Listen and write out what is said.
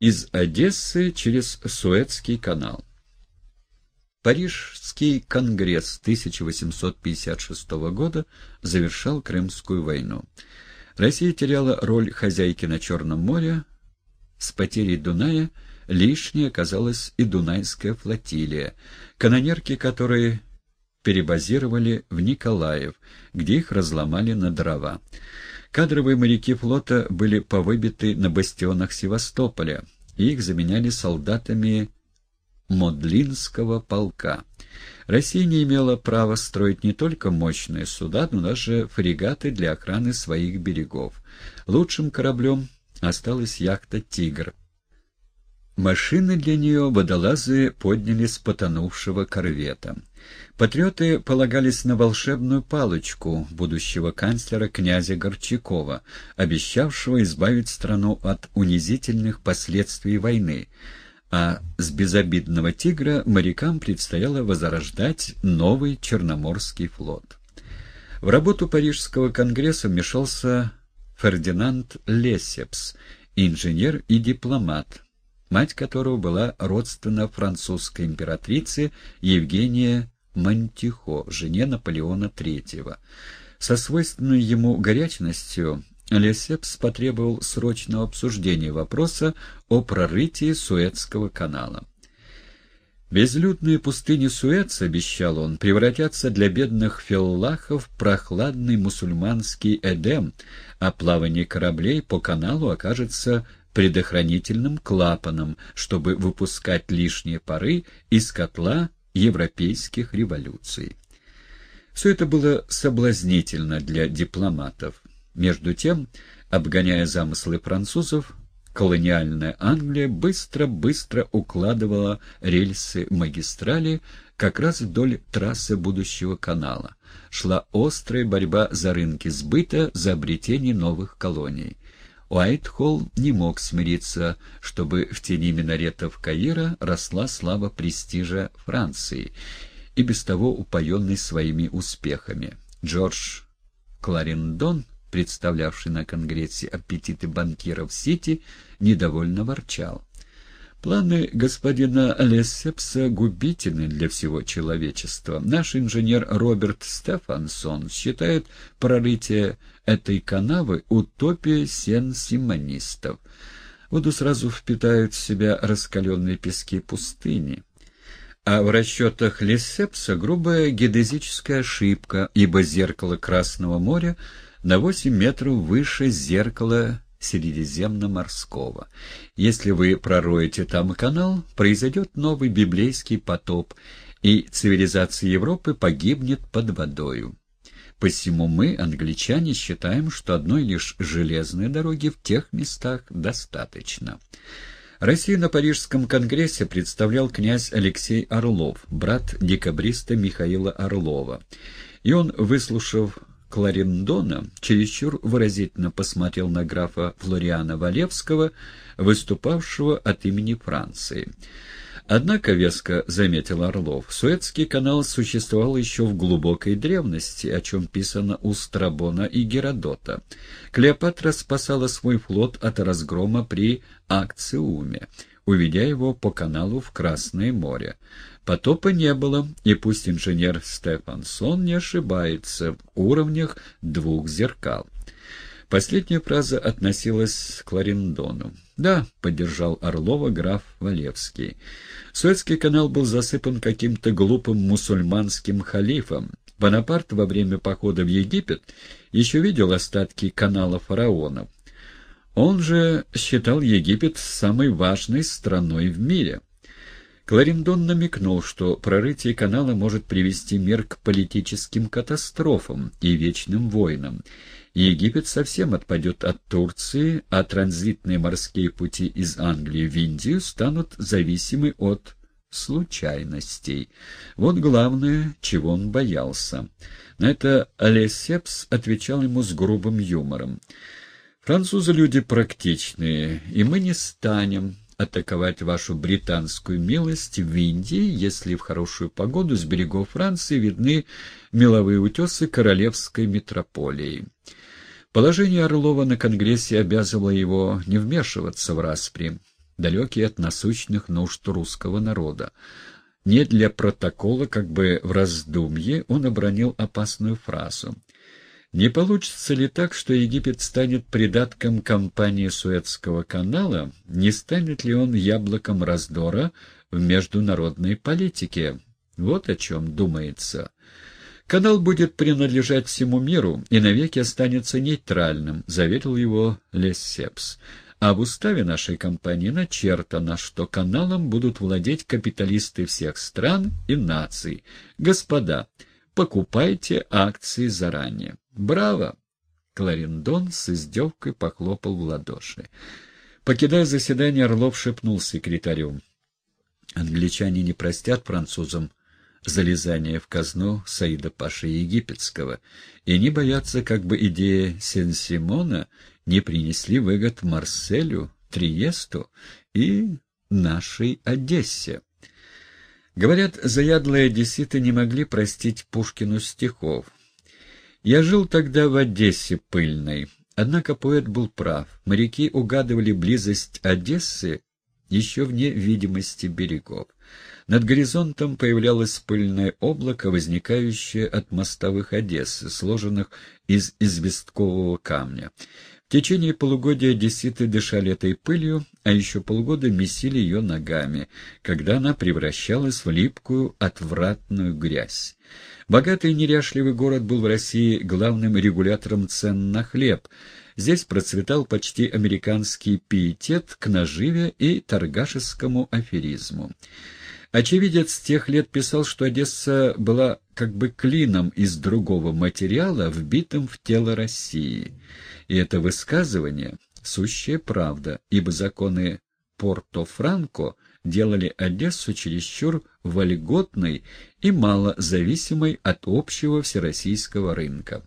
из Одессы через Суэцкий канал. Парижский конгресс 1856 года завершал Крымскую войну. Россия теряла роль хозяйки на Черном море. С потерей Дуная лишней оказалась и Дунайская флотилия, канонерки которые перебазировали в Николаев, где их разломали на дрова. Кадровые моряки флота были повыбиты на бастионах Севастополя, и их заменяли солдатами Модлинского полка. Россия не имела права строить не только мощные суда, но даже фрегаты для охраны своих берегов. Лучшим кораблем осталась яхта «Тигр», Машины для нее водолазы подняли с потонувшего корвета. Патриоты полагались на волшебную палочку будущего канцлера князя Горчакова, обещавшего избавить страну от унизительных последствий войны, а с безобидного «Тигра» морякам предстояло возрождать новый Черноморский флот. В работу Парижского конгресса вмешался Фердинанд Лесепс, инженер и дипломат, мать которого была родственна французской императрице Евгения Монтихо, жене Наполеона III. Со свойственной ему горячностью Лесепс потребовал срочного обсуждения вопроса о прорытии Суэцкого канала. Безлюдные пустыни Суэц, обещал он, превратятся для бедных феллахов в прохладный мусульманский Эдем, а плавание кораблей по каналу окажется предохранительным клапаном, чтобы выпускать лишние пары из котла европейских революций. Все это было соблазнительно для дипломатов. Между тем, обгоняя замыслы французов, колониальная Англия быстро-быстро укладывала рельсы магистрали как раз вдоль трассы будущего канала. Шла острая борьба за рынки сбыта, за обретение новых колоний. Уайтхолл не мог смириться, чтобы в тени минаретов Каира росла слава престижа Франции, и без того упоенный своими успехами. Джордж Кларендон, представлявший на Конгрессе аппетиты банкиров Сити, недовольно ворчал. Планы господина Лессепса губительны для всего человечества. Наш инженер Роберт Стефансон считает прорытие этой канавы утопией сен-симонистов. Воду сразу впитают в себя раскаленные пески пустыни. А в расчетах Лессепса грубая геодезическая ошибка, ибо зеркало Красного моря на 8 метров выше зеркала Средиземноморского. Если вы пророете там канал, произойдет новый библейский потоп, и цивилизация Европы погибнет под водою. Посему мы, англичане, считаем, что одной лишь железной дороги в тех местах достаточно. Россию на Парижском конгрессе представлял князь Алексей Орлов, брат декабриста Михаила Орлова. И он, выслушав Кларендона чересчур выразительно посмотрел на графа Флориана Валевского, выступавшего от имени Франции. Однако, веско заметил Орлов, Суэцкий канал существовал еще в глубокой древности, о чем писано у Страбона и Геродота. Клеопатра спасала свой флот от разгрома при Акциуме, уведя его по каналу в Красное море. Потопа не было, и пусть инженер Стефансон не ошибается в уровнях двух зеркал. Последняя фраза относилась к Ларендону. «Да», — поддержал Орлова граф Валевский. Суэцкий канал был засыпан каким-то глупым мусульманским халифом. Бонапарт во время похода в Египет еще видел остатки канала фараонов. Он же считал Египет самой важной страной в мире. Кларендон намекнул, что прорытие канала может привести мир к политическим катастрофам и вечным войнам. Египет совсем отпадет от Турции, а транзитные морские пути из Англии в Индию станут зависимы от случайностей. Вот главное, чего он боялся. На это Алесепс отвечал ему с грубым юмором. «Французы люди практичные, и мы не станем атаковать вашу британскую милость в Индии, если в хорошую погоду с берегов Франции видны меловые утесы королевской метрополии. Положение Орлова на Конгрессе обязывало его не вмешиваться в распри. далекий от насущных нужд русского народа. Не для протокола, как бы в раздумье, он обронил опасную фразу. Не получится ли так, что Египет станет придатком кампании Суэцкого канала? Не станет ли он яблоком раздора в международной политике? Вот о чем думается. Канал будет принадлежать всему миру и навеки останется нейтральным, заверил его Лессепс. А в уставе нашей компании начертано, что каналом будут владеть капиталисты всех стран и наций. Господа, покупайте акции заранее. Браво! Кларендон с издевкой похлопал в ладоши. Покидая заседание, Орлов шепнул секретарю. Англичане не простят французам залезание в казну Саида Паши Египетского, и они боятся, как бы идея Сен-Симона не принесли выгод Марселю, Триесту и нашей Одессе. Говорят, заядлые одесситы не могли простить Пушкину стихов. Я жил тогда в Одессе пыльной, однако поэт был прав. Моряки угадывали близость Одессы еще вне видимости берегов. Над горизонтом появлялось пыльное облако, возникающее от мостовых Одессы, сложенных из известкового камня. Течение полугодия одесситы дышали этой пылью, а еще полгода месили ее ногами, когда она превращалась в липкую, отвратную грязь. Богатый неряшливый город был в России главным регулятором цен на хлеб. Здесь процветал почти американский пиетет к наживе и торгашескому аферизму. Очевидец тех лет писал, что Одесса была как бы клином из другого материала, вбитым в тело России. И это высказывание — сущая правда, ибо законы Порто-Франко делали Одессу чересчур вольготной и мало зависимой от общего всероссийского рынка.